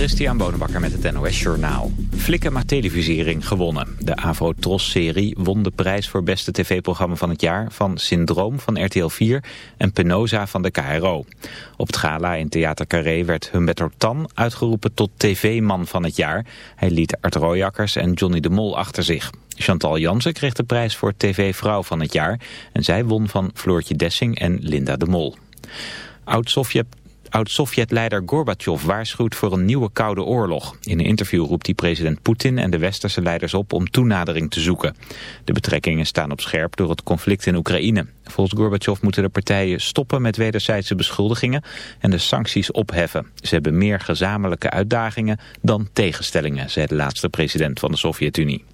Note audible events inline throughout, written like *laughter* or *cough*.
Christian Bonenbakker met het NOS Journaal. Flikkema Televisiering gewonnen. De Avro-Tros-serie won de prijs voor beste tv-programma van het jaar... van Syndroom van RTL 4 en Penosa van de KRO. Op het gala in Theater Carré werd Humberto Tan uitgeroepen tot tv-man van het jaar. Hij liet Art Royakkers en Johnny de Mol achter zich. Chantal Jansen kreeg de prijs voor tv-vrouw van het jaar... en zij won van Floortje Dessing en Linda de Mol. Oud-Sovjet Oud-Sovjet-leider Gorbachev waarschuwt voor een nieuwe koude oorlog. In een interview roept hij president Poetin en de westerse leiders op om toenadering te zoeken. De betrekkingen staan op scherp door het conflict in Oekraïne. Volgens Gorbachev moeten de partijen stoppen met wederzijdse beschuldigingen en de sancties opheffen. Ze hebben meer gezamenlijke uitdagingen dan tegenstellingen, zei de laatste president van de Sovjet-Unie.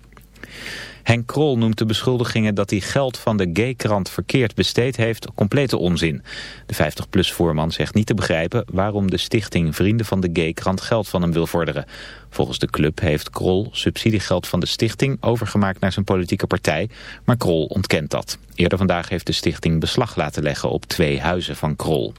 Henk Krol noemt de beschuldigingen dat hij geld van de gaykrant verkeerd besteed heeft complete onzin. De 50PLUS-voorman zegt niet te begrijpen waarom de stichting Vrienden van de Gaykrant geld van hem wil vorderen. Volgens de club heeft Krol subsidiegeld van de stichting overgemaakt naar zijn politieke partij, maar Krol ontkent dat. Eerder vandaag heeft de stichting beslag laten leggen op twee huizen van Krol.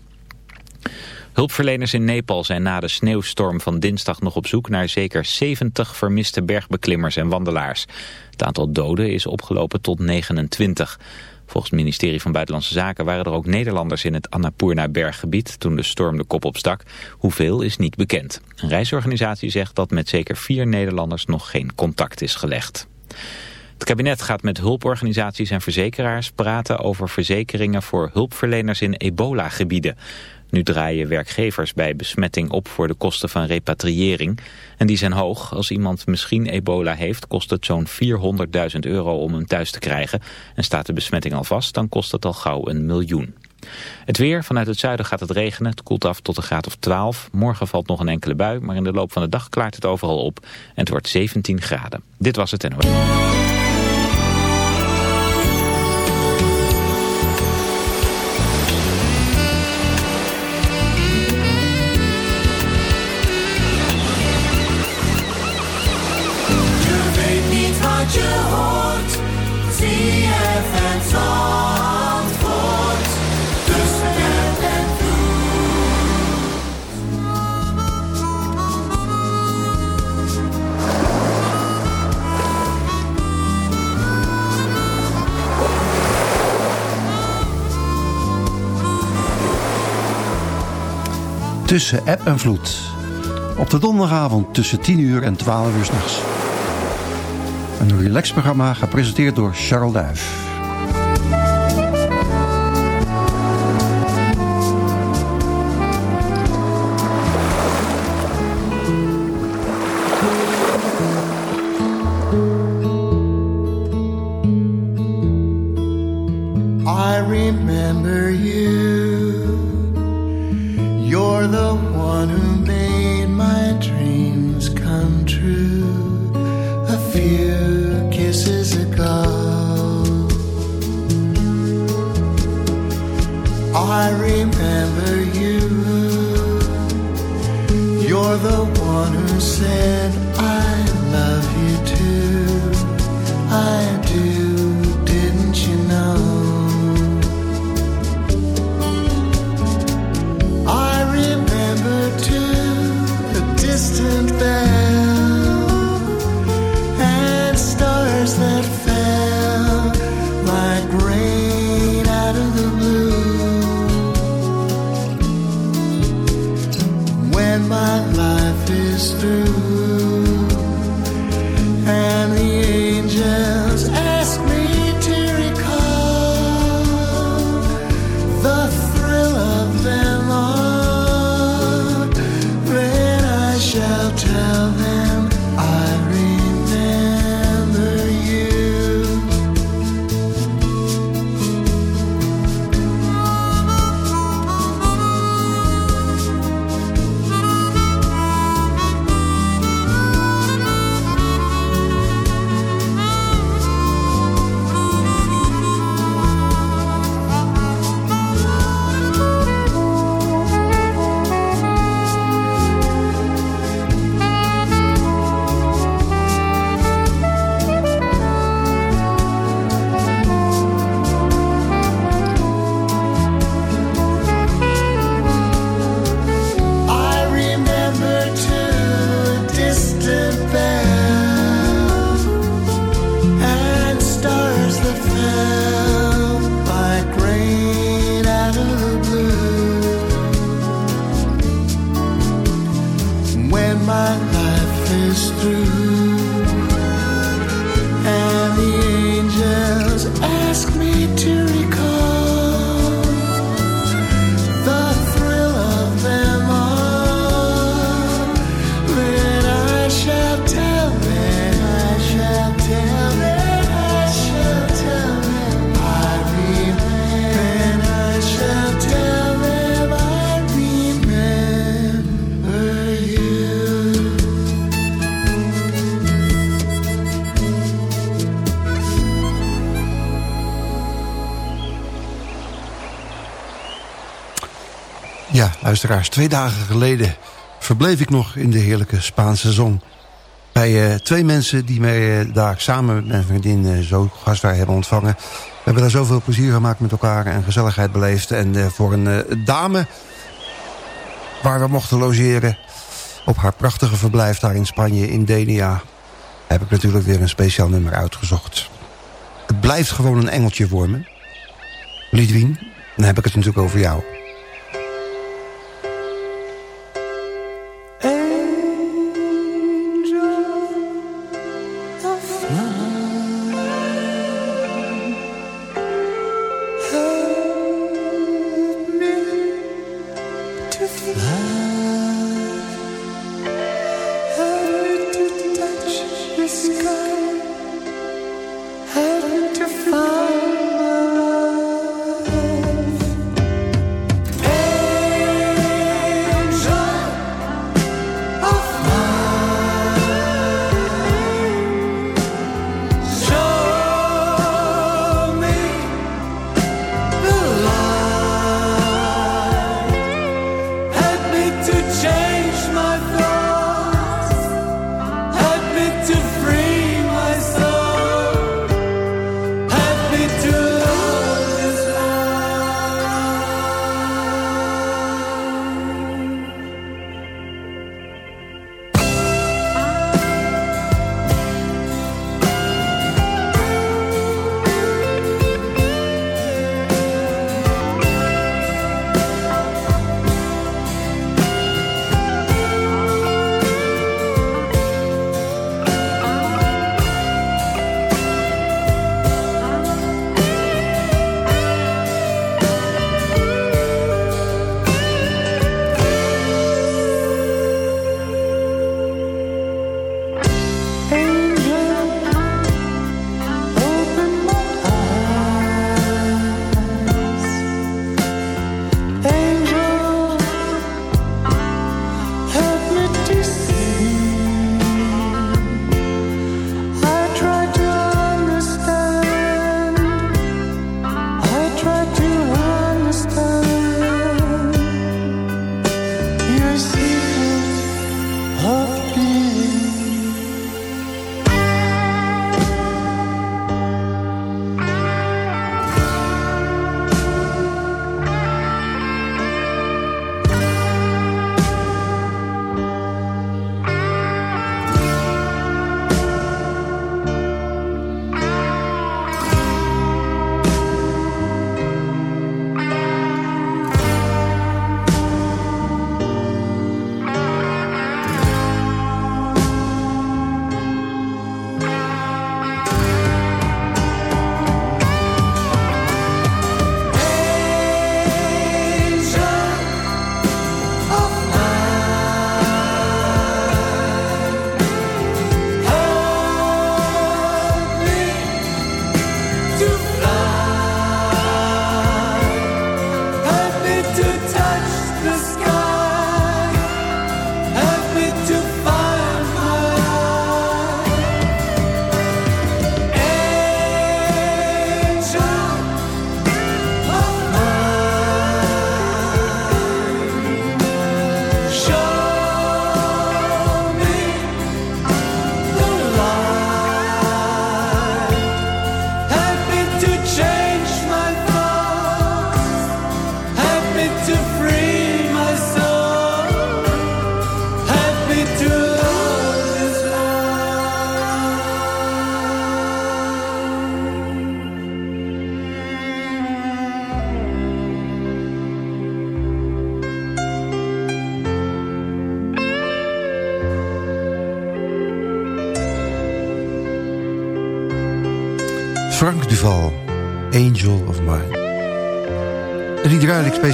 Hulpverleners in Nepal zijn na de sneeuwstorm van dinsdag nog op zoek naar zeker 70 vermiste bergbeklimmers en wandelaars. Het aantal doden is opgelopen tot 29. Volgens het ministerie van Buitenlandse Zaken waren er ook Nederlanders in het Annapurna-berggebied toen de storm de kop opstak. Hoeveel is niet bekend. Een reisorganisatie zegt dat met zeker vier Nederlanders nog geen contact is gelegd. Het kabinet gaat met hulporganisaties en verzekeraars praten over verzekeringen voor hulpverleners in ebola-gebieden. Nu draaien werkgevers bij besmetting op voor de kosten van repatriëring. En die zijn hoog. Als iemand misschien ebola heeft, kost het zo'n 400.000 euro om hem thuis te krijgen. En staat de besmetting al vast, dan kost het al gauw een miljoen. Het weer, vanuit het zuiden gaat het regenen. Het koelt af tot een graad of 12. Morgen valt nog een enkele bui, maar in de loop van de dag klaart het overal op. En het wordt 17 graden. Dit was het NOS. Tussen app en vloed. Op de donderdagavond tussen 10 uur en 12 uur s'nachts. Een relaxprogramma gepresenteerd door Charles Duif. sunset. Luisteraars. Twee dagen geleden verbleef ik nog in de heerlijke Spaanse zon. Bij uh, twee mensen die mij uh, daar samen met mijn vriendin uh, zo gastvrij hebben ontvangen. We hebben daar zoveel plezier gemaakt met elkaar en gezelligheid beleefd. En voor een dame waar we mochten logeren op haar prachtige verblijf daar in Spanje, in Denia... heb ik natuurlijk weer een speciaal nummer uitgezocht. Het blijft gewoon een engeltje voor me. Lidwien, dan heb ik het natuurlijk over jou.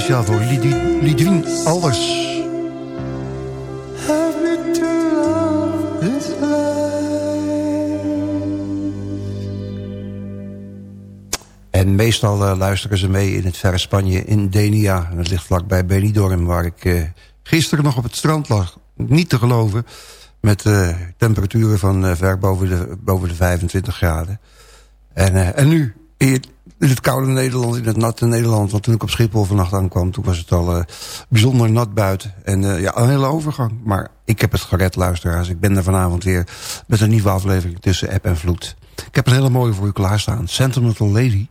Speciaal voor Lidwien Alders. En meestal uh, luisteren ze mee in het verre Spanje in Denia. En dat ligt vlakbij Benidorm, waar ik uh, gisteren nog op het strand lag. Niet te geloven. Met uh, temperaturen van ver boven de, boven de 25 graden. En, en nu, in, het koude Nederland, in het natte Nederland. Want toen ik op Schiphol vannacht aankwam, toen was het al bijzonder nat buiten. En ja, een hele overgang. Maar ik heb het gered, luisteraars. Ik ben er vanavond weer met een nieuwe aflevering tussen app en vloed. Ik heb een hele mooie voor u klaarstaan. Sentimental Lady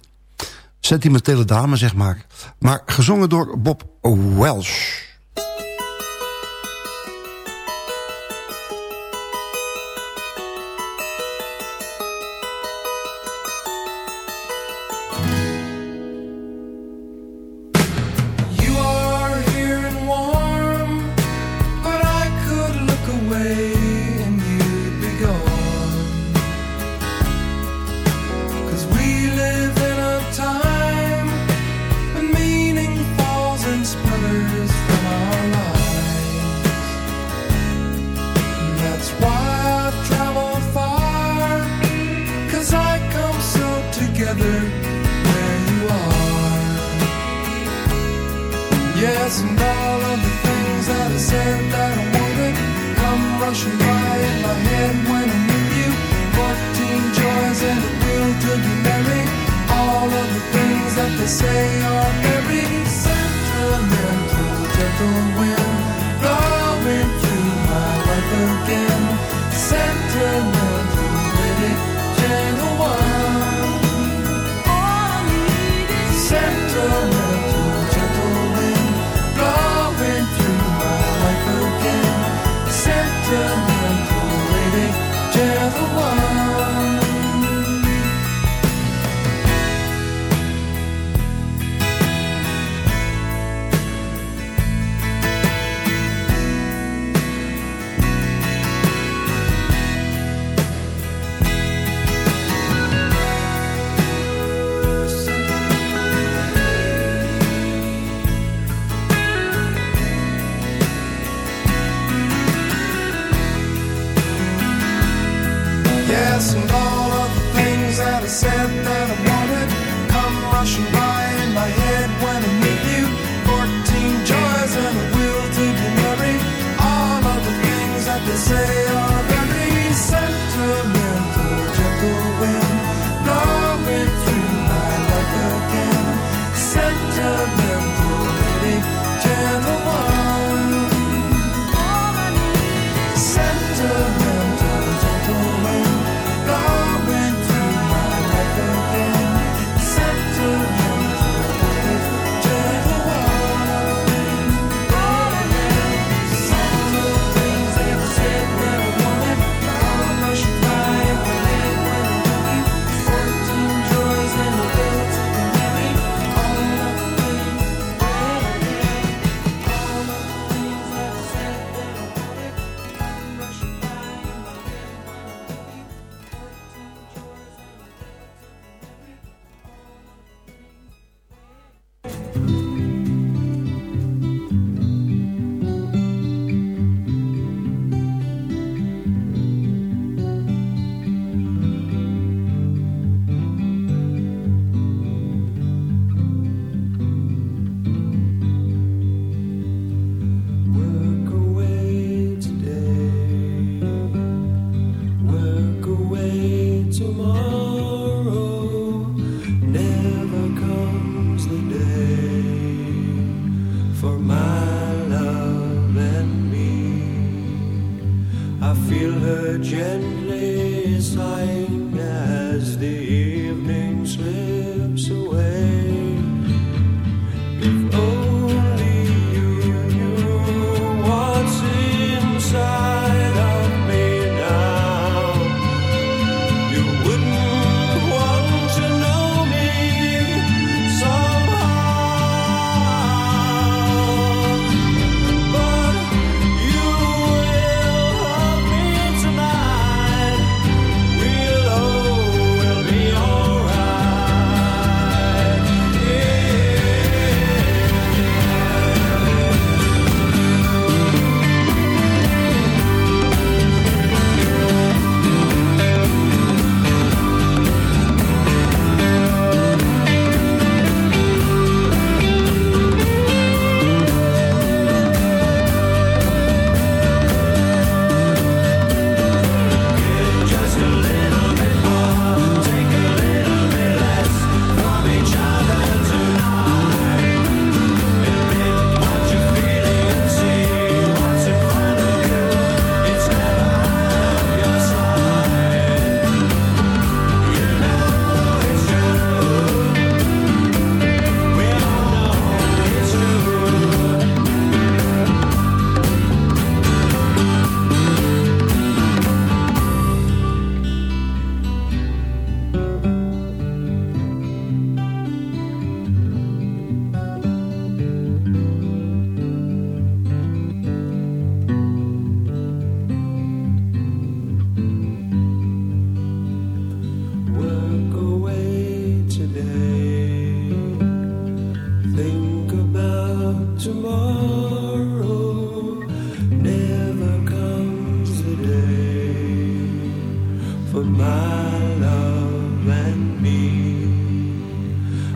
sentimentele dame, zeg maar. Maar gezongen door Bob Welsh.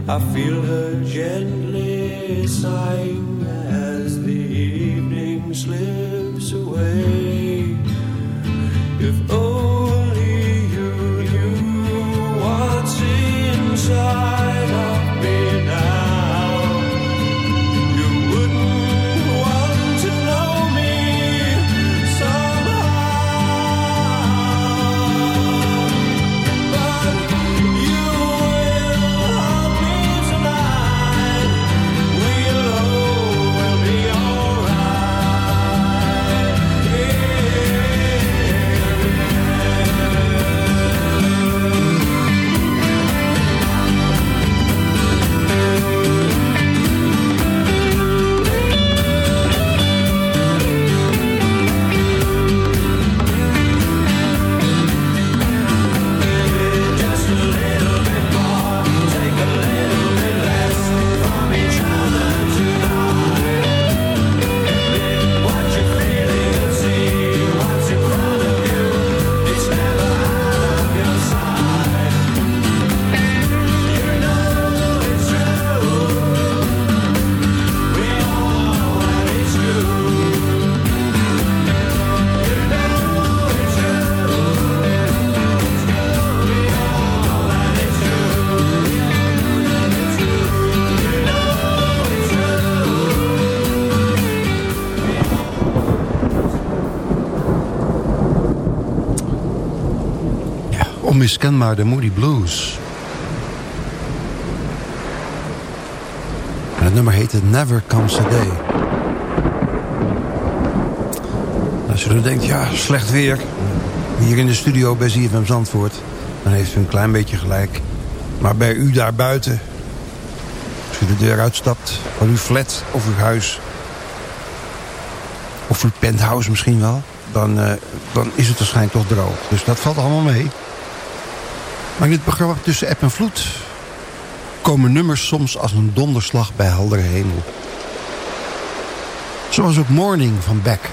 I feel her gently sighing as the evening slips away. Ja, onmiskenbaar de Moody Blues. En het nummer heette Never Comes a Day. Als je dan denkt, ja, slecht weer. Hier in de studio bij ZFM Zandvoort. Dan heeft u een klein beetje gelijk. Maar bij u daar buiten. Als u de deur uitstapt van uw flat of uw huis. Of uw penthouse misschien wel. Dan, eh, dan is het waarschijnlijk toch droog. Dus dat valt allemaal mee. Maar in het programma Tussen App en Vloed... komen nummers soms als een donderslag bij heldere hemel. Zoals ook Morning van Beck.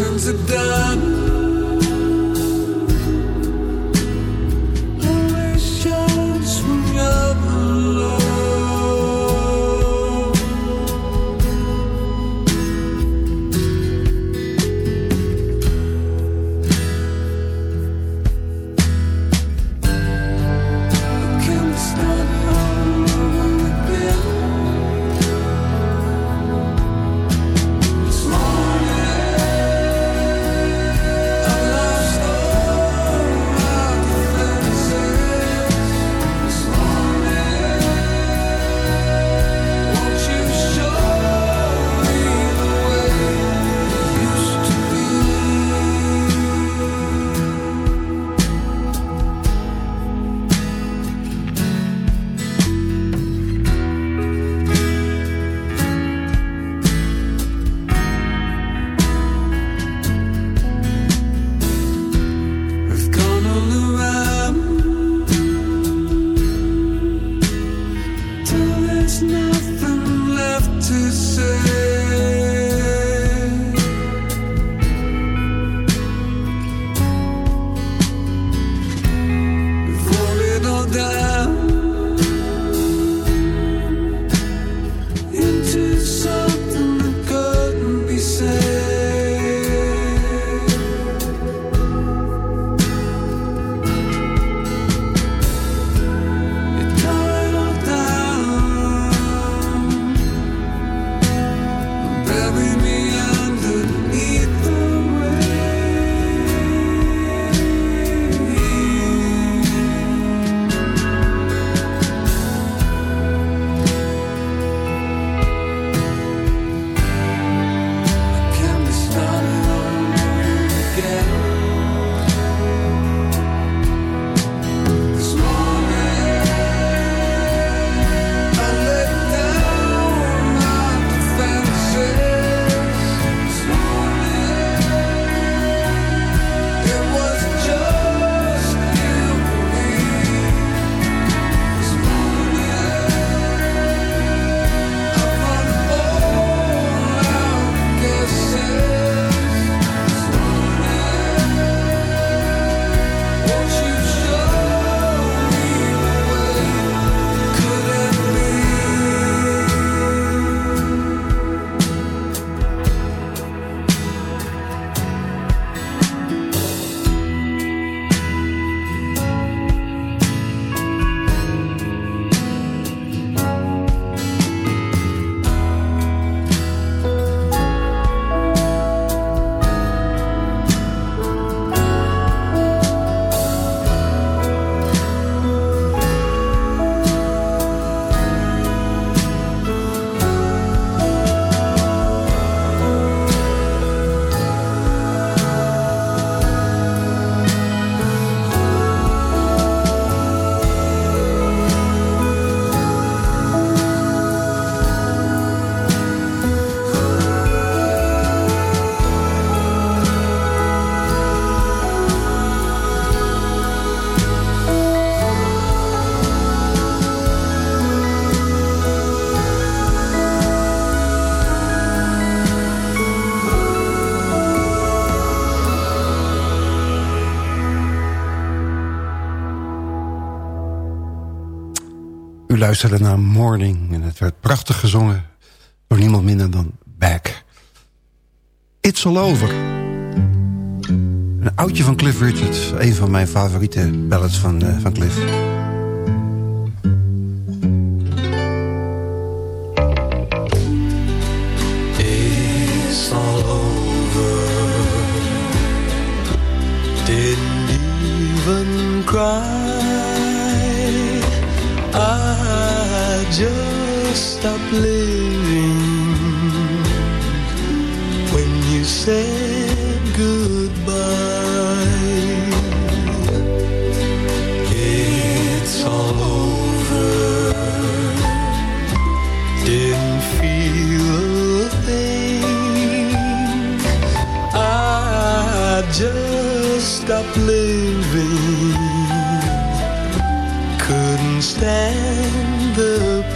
oceans are done. U luisterde naar Morning en het werd prachtig gezongen door niemand minder dan Beck. It's All Over. Een oudje van Cliff Richard, een van mijn favoriete ballads van, uh, van Cliff. It's all over. Didn't even cry. Just stopped living when you said goodbye. It's all over. Didn't feel a thing. I just stopped living. Couldn't stand the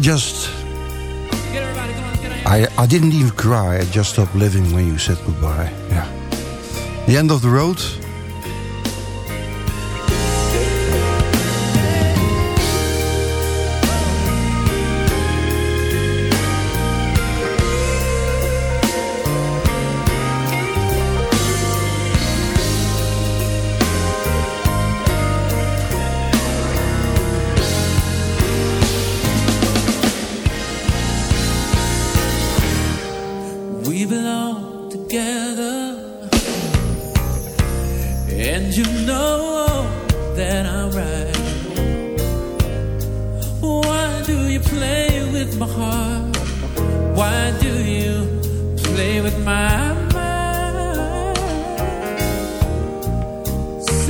just... I, I didn't even cry. I just stopped living when you said goodbye. Yeah. The end of the road.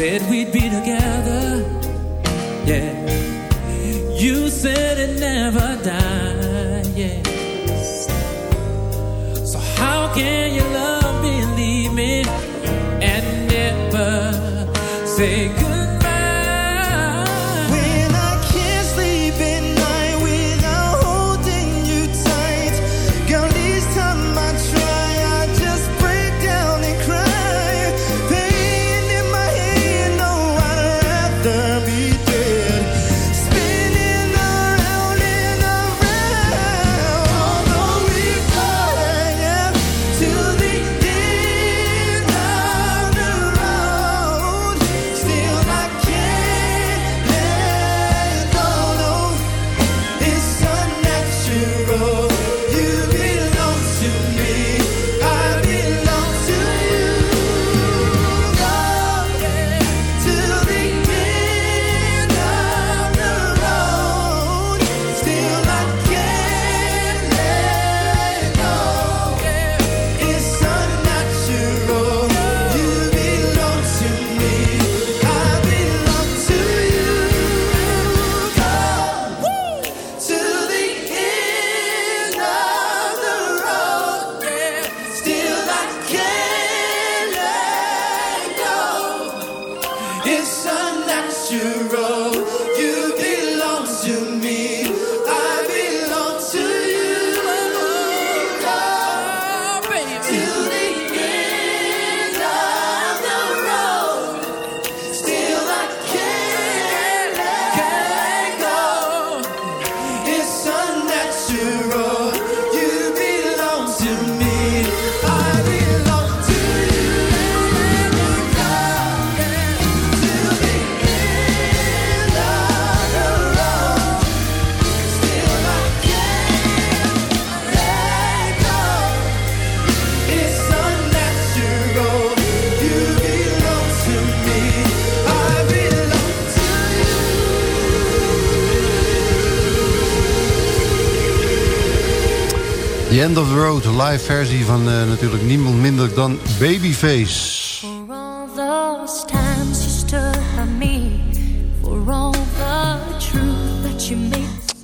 Said we'd be together, End of the Road, live versie van eh, natuurlijk niemand minder dan Babyface. For all those times you by me, for all the truth that you.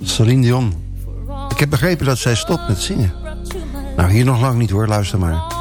Celine Dion. Ik heb begrepen dat zij stopt met zingen. Nou, hier nog lang niet hoor, luister maar.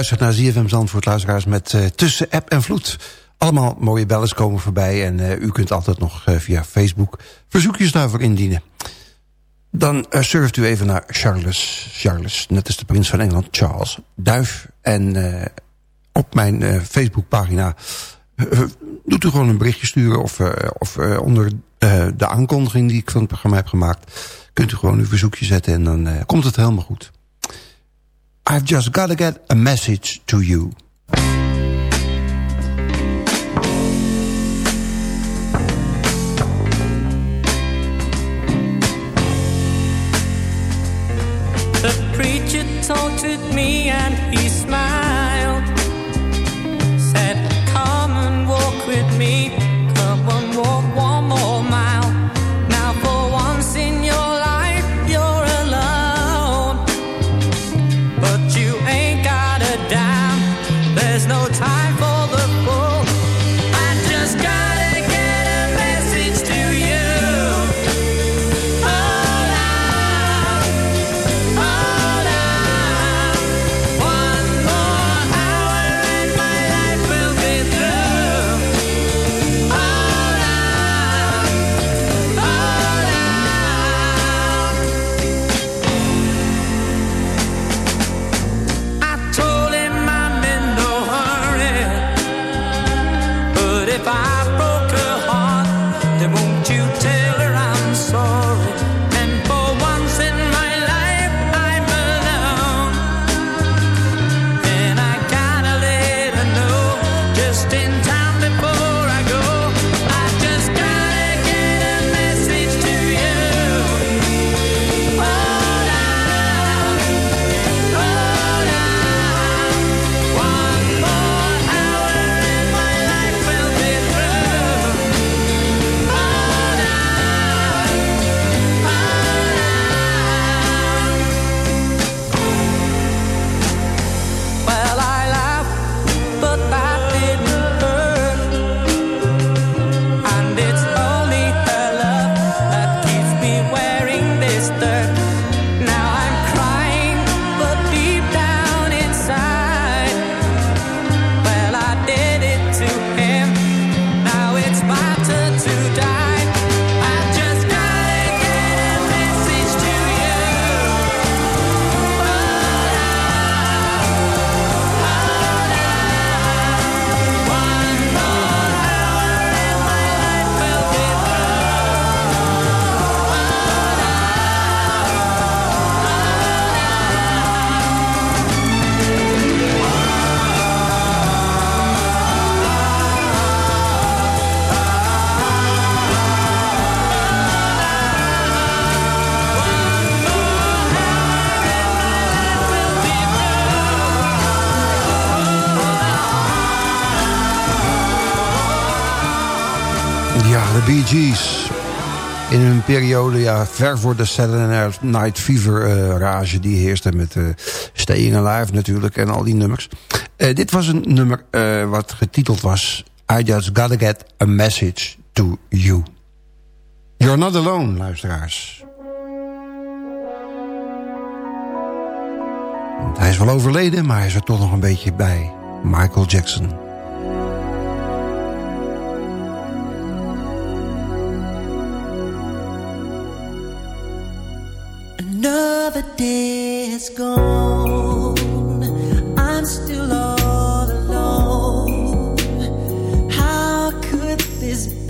Luistert naar ZFM Zandvoort, luisteraars, met eh, Tussen App en Vloed. Allemaal mooie bellers komen voorbij en eh, u kunt altijd nog eh, via Facebook verzoekjes daarvoor indienen. Dan surft u even naar Charles, Charles, net als de prins van Engeland, Charles Duif. En op mijn Facebookpagina doet u gewoon een berichtje sturen... of, of onder de aankondiging die ik van het programma heb gemaakt... kunt u gewoon uw verzoekje zetten en dan komt het helemaal goed. I've just got to get a message to you. The preacher taunted me and he smiled. Said, Come and walk with me. Periode, ja, ver voor de Saturday Night Fever eh, rage die heerste met eh Staying Alive natuurlijk en al die nummers. Eh, dit was een nummer wat getiteld was I Just Gotta Get a Message to You. You're not alone, luisteraars. Hij is wel overleden, maar hij is er toch nog een beetje bij. Michael Jackson. Another day has gone. I'm still all alone. How could this be?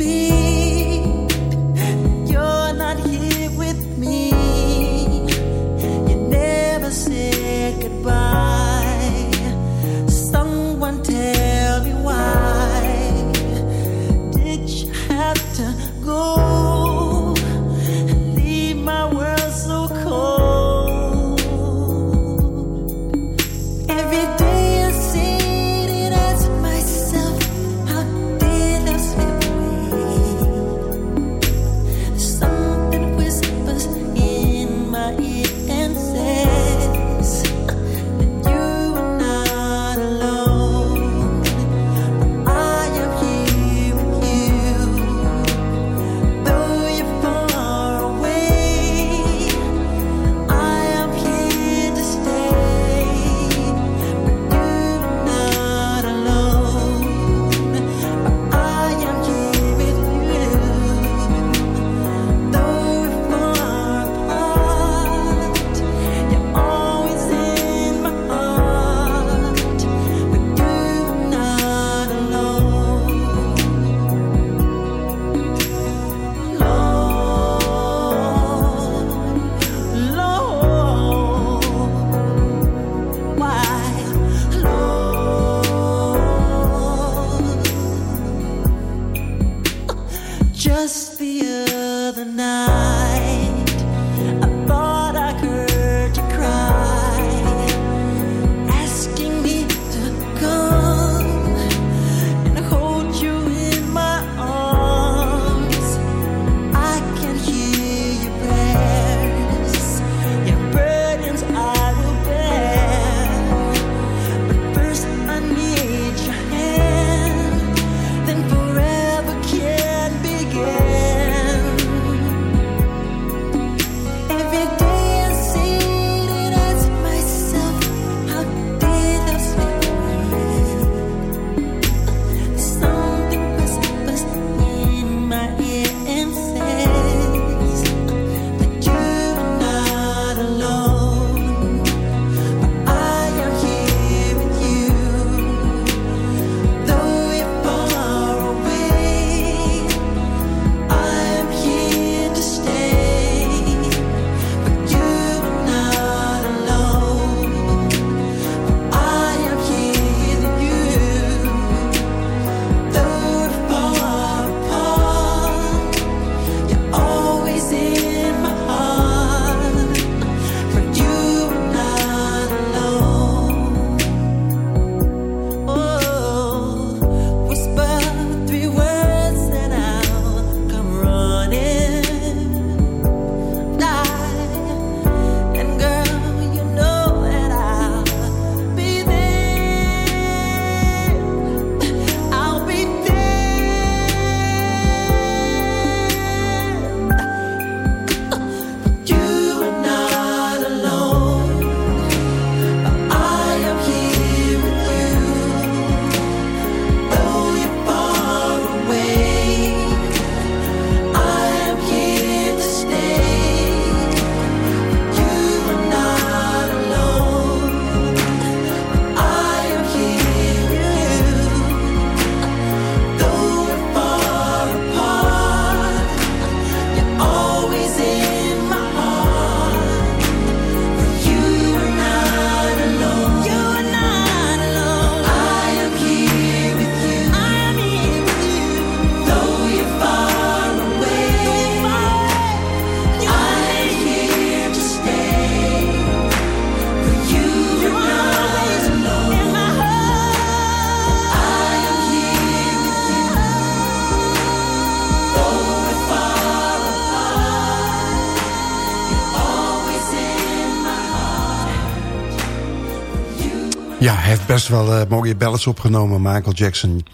Wel eh, mooie ballads opgenomen, Michael Jackson.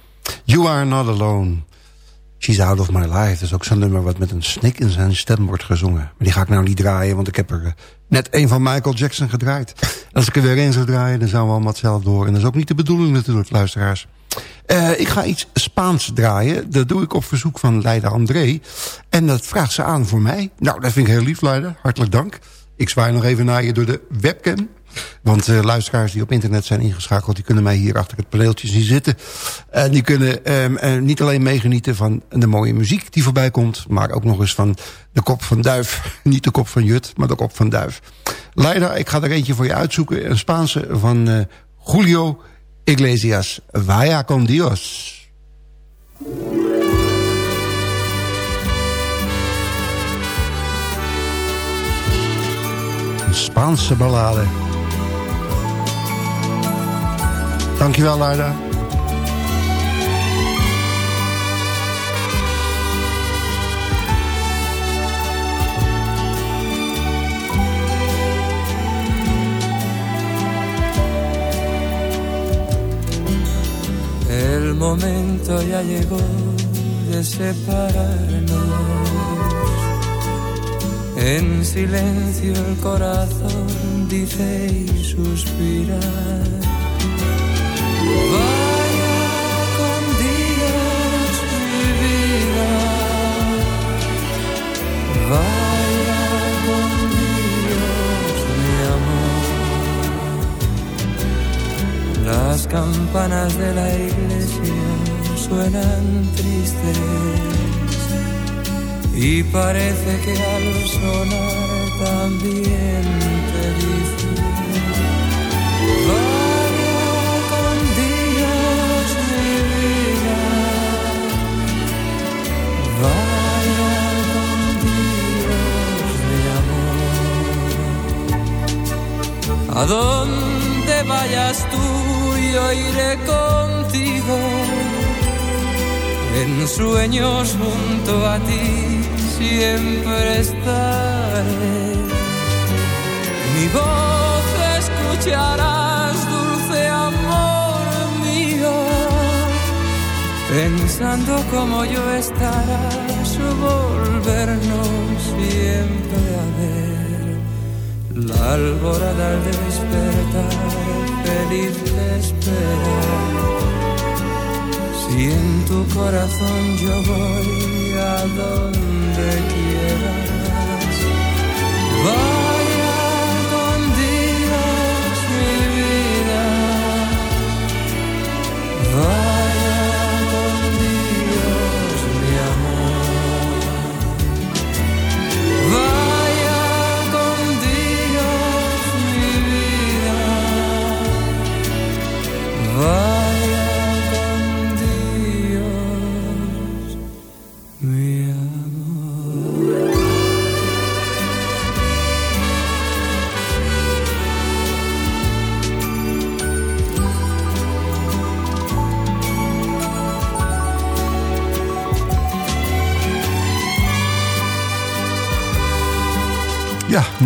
You are not alone. She's out of my life. Dat is ook zo'n nummer wat met een snik in zijn stem wordt gezongen. Maar die ga ik nou niet draaien, want ik heb er eh, net een van Michael Jackson gedraaid. Als ik er weer een zou draaien, dan zouden we allemaal hetzelfde horen. En dat is ook niet de bedoeling natuurlijk, luisteraars. Eh, ik ga iets Spaans draaien. Dat doe ik op verzoek van Leida André. En dat vraagt ze aan voor mij. Nou, dat vind ik heel lief, Leida. Hartelijk dank. Ik zwaai nog even naar je door de webcam. Want uh, luisteraars die op internet zijn ingeschakeld... die kunnen mij hier achter het paneeltje zien zitten. En die kunnen uh, niet alleen meegenieten van de mooie muziek die voorbij komt... maar ook nog eens van de kop van duif. *laughs* Niet de kop van jut, maar de kop van duif. Leider, ik ga er eentje voor je uitzoeken. Een Spaanse van uh, Julio Iglesias. Vaya con Dios. Spaanse ballade. Dankjewel. El momento ya llegó de separarnos. En silencio el corazón dice y suspira. Las campanas de la iglesia suenan tristes y parece que al sonar también te dice Vaya con Dios mi vida Vaya con Dios mi amor. A donde vayas tú yo iré contigo en sueños junto a ti siempre estaré. Mi voz escucharás, dulce amor mío, pensando como yo estarás, volvernos siempre a ver. La alborada al despertar, feliz esperar. Si en tu corazón yo voy a donde quieras,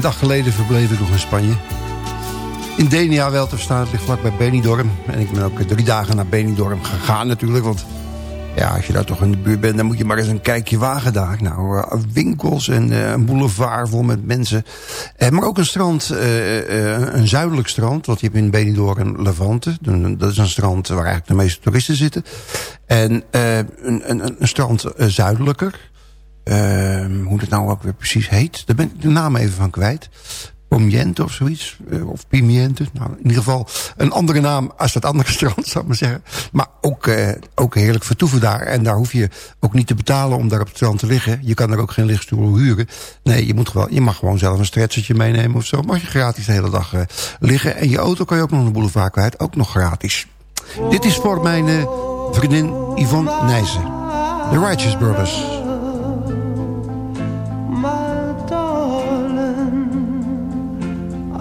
een dag geleden verbleef ik nog in Spanje. In Denia wel te verstaan, het ligt vlakbij Benidorm. En ik ben ook drie dagen naar Benidorm gegaan natuurlijk. Want ja, als je daar toch in de buurt bent, dan moet je maar eens een kijkje wagen daar. Nou, eh, winkels en eh, een boulevard vol met mensen. Eh, maar ook een strand, eh, eh, een zuidelijk strand. Want je hebt in Benidorm Levante. Dat is een strand waar eigenlijk de meeste toeristen zitten. En eh, een, een, een strand eh, zuidelijker. Ehm, hoe het nou ook weer precies heet. Daar ben ik de naam even van kwijt. Pomiente of zoiets. eh, of Pimiente. Nou, in ieder geval een andere naam als het andere *laughs* strand, zou ik maar zeggen. Maar ook, eh, ook heerlijk vertoeven daar. En daar hoef je ook niet te betalen om daar op het strand te liggen. Je kan er ook geen lichtstoel huren. Nee, je, moet gewoon, je mag gewoon zelf een stretchertje meenemen of zo. Mag je gratis de hele dag eh, liggen. En je auto kan je ook nog een boulevard kwijt. Ook nog gratis. Dit is voor mijn vriendin Yvonne Nijssen. The Righteous Brothers.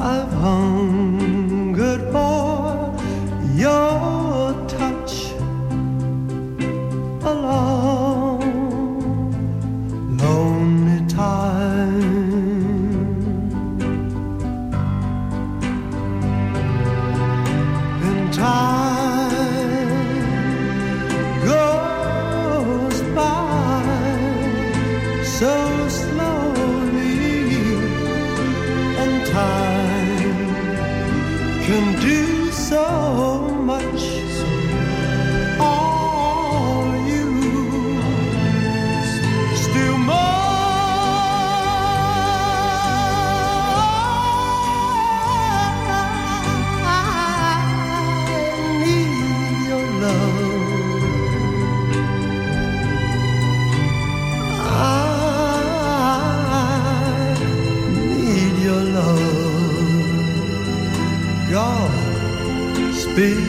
I've hungered for your touch a long, lonely time. Been time big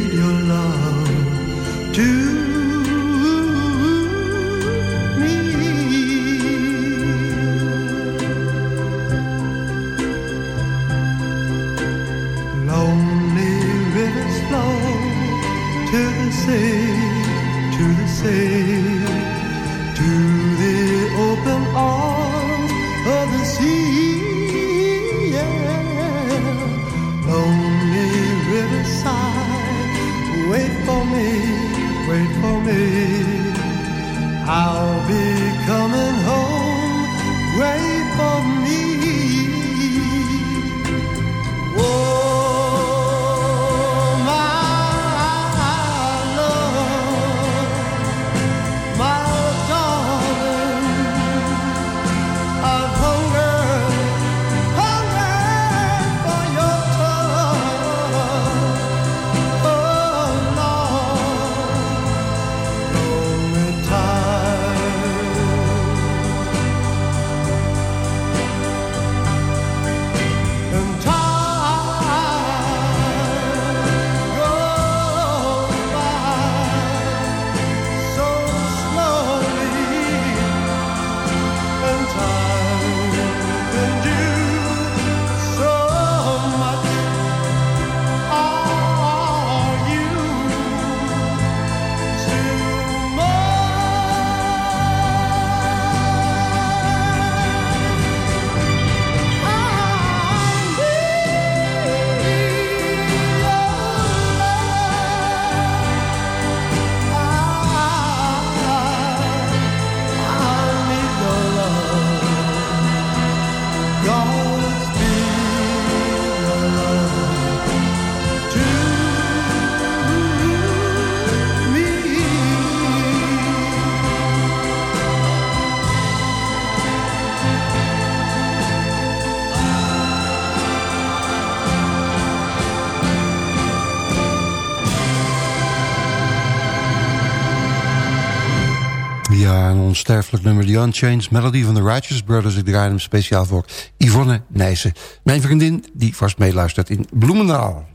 onsterfelijk nummer, The Unchanged Melody van de Righteous Brothers. Ik draai hem speciaal voor Yvonne Nijssen. Mijn vriendin, die vast meeluistert in Bloemendaal.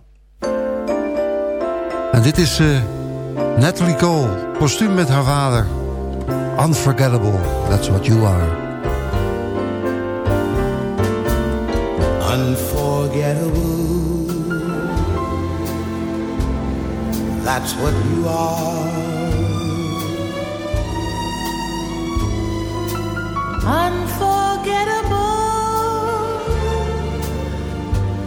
En dit is eh, Natalie Cole, postuum met haar vader. Unforgettable, that's what you are. unforgettable. That's what you are.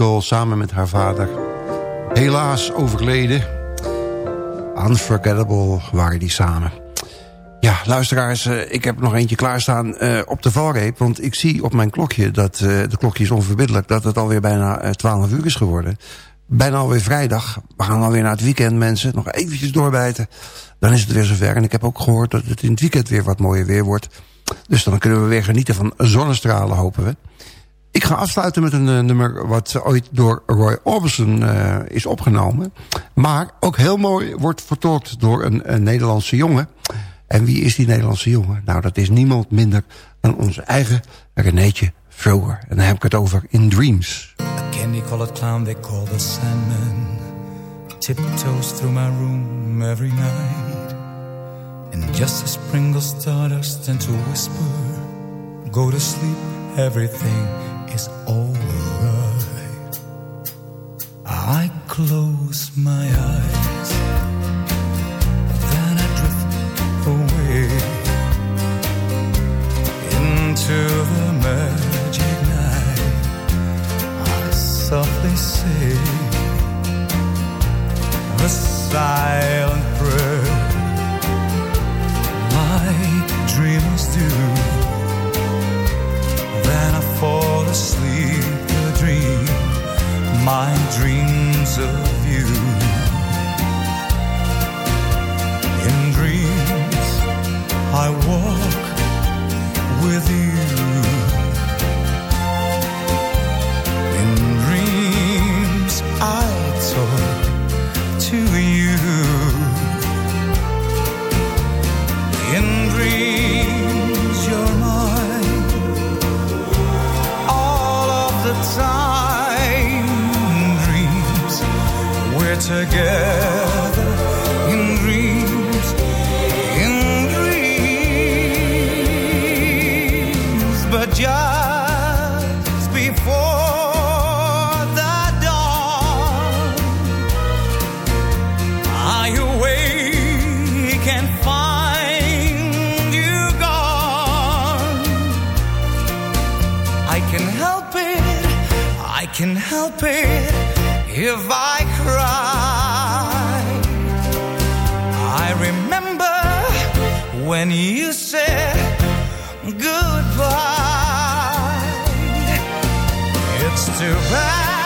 Samen met haar vader. Helaas overleden. Unforgettable waren die samen. Ja, luisteraars, eh, ik heb nog eentje klaarstaan eh, op de valreep. Want ik zie op mijn klokje, dat eh, de klokje is onverbiddelijk... dat het alweer bijna eh, 12 uur is geworden. Bijna alweer vrijdag. We gaan alweer naar het weekend, mensen. Nog eventjes doorbijten. Dan is het weer zover. En ik heb ook gehoord dat het in het weekend weer wat mooier weer wordt. Dus dan kunnen we weer genieten van zonnestralen, hopen we. Ik ga afsluiten met een eh, nummer wat ooit door Roy Orbison eh, is opgenomen. Maar ook heel mooi wordt vertolkt door een, Nederlandse jongen. En wie is die Nederlandse jongen? Nou, dat is niemand minder dan onze eigen Renéetje Vroger. En dan heb ik het over In Dreams. A candy-colored clown they call the Sandman tiptoes through my room every night, and just as sprinkles stardust and to whisper, "Go to sleep, everything is alright." I close my eyes, then I drift away into the magic night. I softly say the silent prayer of you. In dreams, I walk with you. Together. When you said goodbye. It's too bad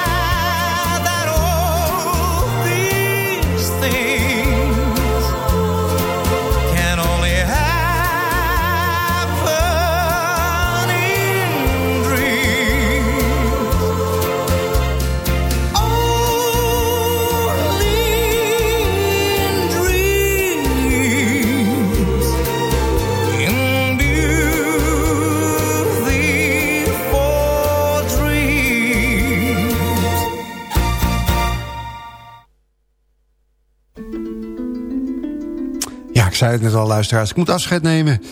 zei het net al, luisteraars. Ik moet afscheid nemen.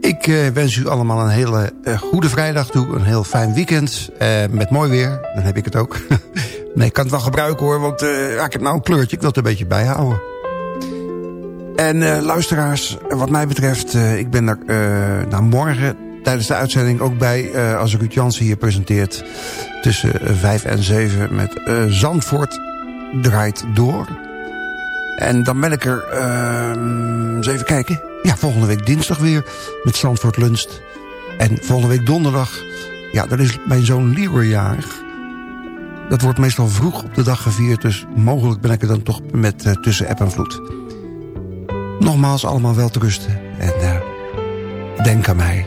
Ik eh, wens u allemaal een hele eh, goede vrijdag toe. Een heel fijn weekend. eh, met mooi weer. Dan heb ik het ook. *laughs* nee, ik kan het wel gebruiken hoor. Want ik heb nou een kleurtje. Ik wil het een beetje bijhouden. En luisteraars, wat mij betreft... ik ben er nou, morgen tijdens de uitzending ook bij... eh, als Ruud Jansen hier presenteert... tussen eh, 5 en 7 met Zandvoort draait door... En dan ben ik er, ehm, eens even kijken. Ja, volgende week dinsdag weer met Zandvoort Lunst. En volgende week donderdag, ja, dan is mijn zoon Leroy. Dat wordt meestal vroeg op de dag gevierd, dus mogelijk ben ik er dan toch met eh, tussen app en vloed. Nogmaals, allemaal wel te rusten. En eh, denk aan mij.